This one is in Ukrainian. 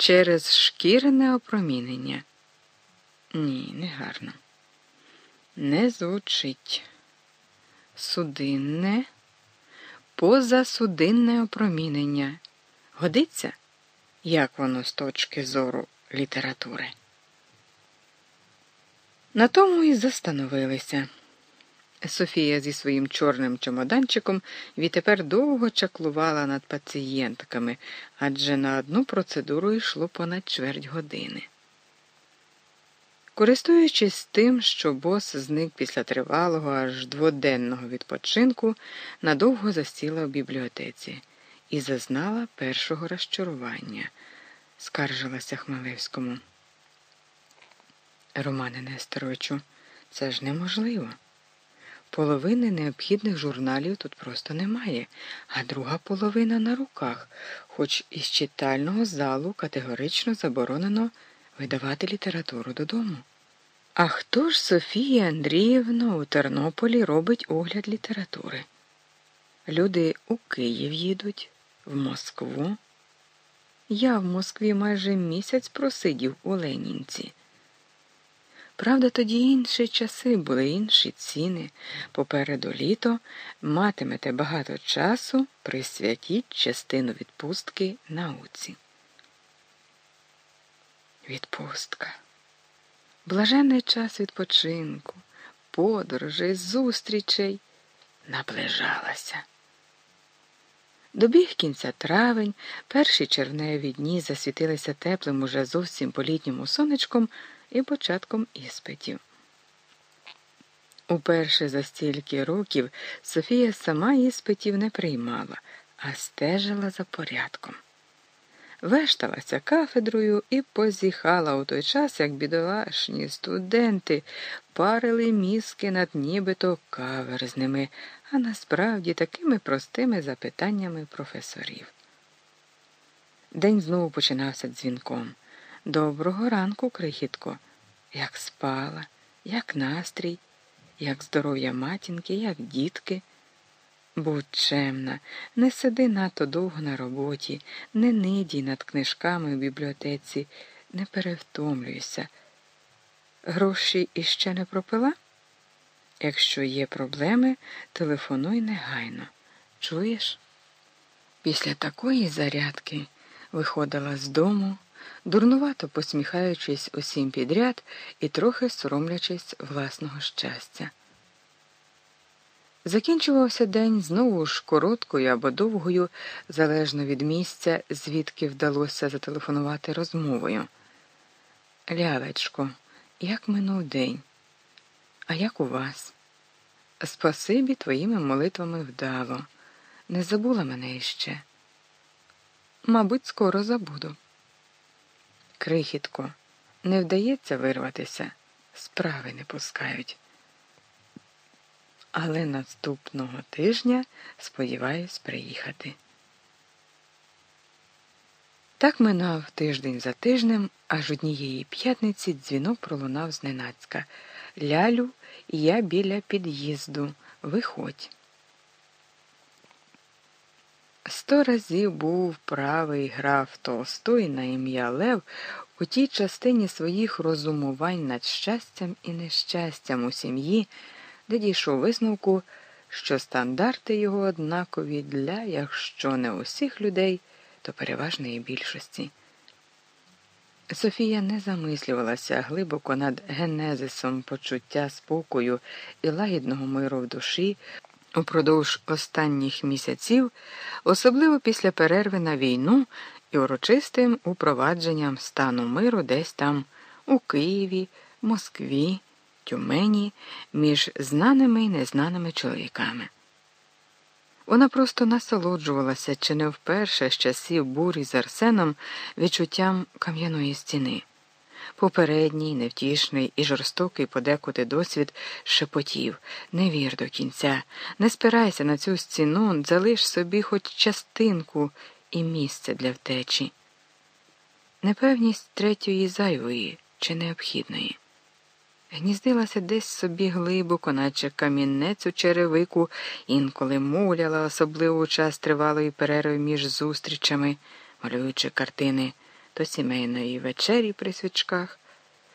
через шкірне опромінення. Ні, не гарно. Не звучить. Судинне, позасудинне опромінення. Годиться? Як воно з точки зору літератури? На тому і застановилися. Софія зі своїм чорним чемоданчиком відтепер довго чаклувала над пацієнтками, адже на одну процедуру йшло понад чверть години. Користуючись тим, що бос зник після тривалого, аж дводенного відпочинку, надовго засіла в бібліотеці і зазнала першого розчарування, скаржилася Хмелевському. Романе Нестеровичу, це ж неможливо. Половини необхідних журналів тут просто немає, а друга половина на руках, хоч із читального залу категорично заборонено видавати літературу додому. А хто ж Софія Андріївна у Тернополі робить огляд літератури? Люди у Київ їдуть, в Москву. Я в Москві майже місяць просидів у Ленінці. Правда, тоді інші часи були інші ціни. Попереду літо матимете багато часу, присвятіть частину відпустки науці. Відпустка. Блаженний час відпочинку, подорожей, зустрічей наближалася. Добіг кінця травень, перші червневі дні засвітилися теплим уже зовсім політньому сонечком і початком іспитів. Уперше за стільки років Софія сама іспитів не приймала, а стежила за порядком. Вешталася кафедрою і позіхала у той час, як бідолашні студенти парили мізки над нібито каверзними, а насправді такими простими запитаннями професорів. День знову починався дзвінком. Доброго ранку, крихітко, як спала, як настрій, як здоров'я матінки, як дітки. Будь чемна, не сиди надто довго на роботі, не нидій над книжками в бібліотеці, не перевтомлюйся. Гроші іще не пропила? Якщо є проблеми, телефонуй негайно. Чуєш? Після такої зарядки виходила з дому дурнувато посміхаючись усім підряд і трохи соромлячись власного щастя. Закінчувався день знову ж короткою або довгою, залежно від місця, звідки вдалося зателефонувати розмовою. Лялечко, як минув день, а як у вас? Спасибі твоїми молитвами вдало. Не забула мене іще. Мабуть, скоро забуду. Крихітко, не вдається вирватися, справи не пускають. Але наступного тижня сподіваюсь приїхати. Так минав тиждень за тижнем, аж однієї п'ятниці дзвінок пролунав зненацька. Лялю, я біля під'їзду. Виходь. Сто разів був правий граф Толстой на ім'я Лев у тій частині своїх розумувань над щастям і нещастям у сім'ї, де дійшов висновку, що стандарти його однакові для, якщо не усіх людей, то переважної більшості. Софія не замислювалася глибоко над генезисом почуття спокою і лагідного миру в душі. Упродовж останніх місяців, особливо після перерви на війну і урочистим упровадженням стану миру десь там у Києві, Москві, Тюмені, між знаними і незнаними чоловіками. Вона просто насолоджувалася чи не вперше з часів бурі з Арсеном відчуттям кам'яної стіни. Попередній, невтішний і жорстокий подекуди досвід шепотів не вір до кінця, не спирайся на цю стіну, залиш собі хоч частинку і місце для втечі. Непевність третьої зайвої чи необхідної. Гніздилася десь собі глибоко, наче камінець у черевику, інколи муляла, особливо у час тривалої перерви між зустрічами, малюючи картини то сімейної вечері при свічках.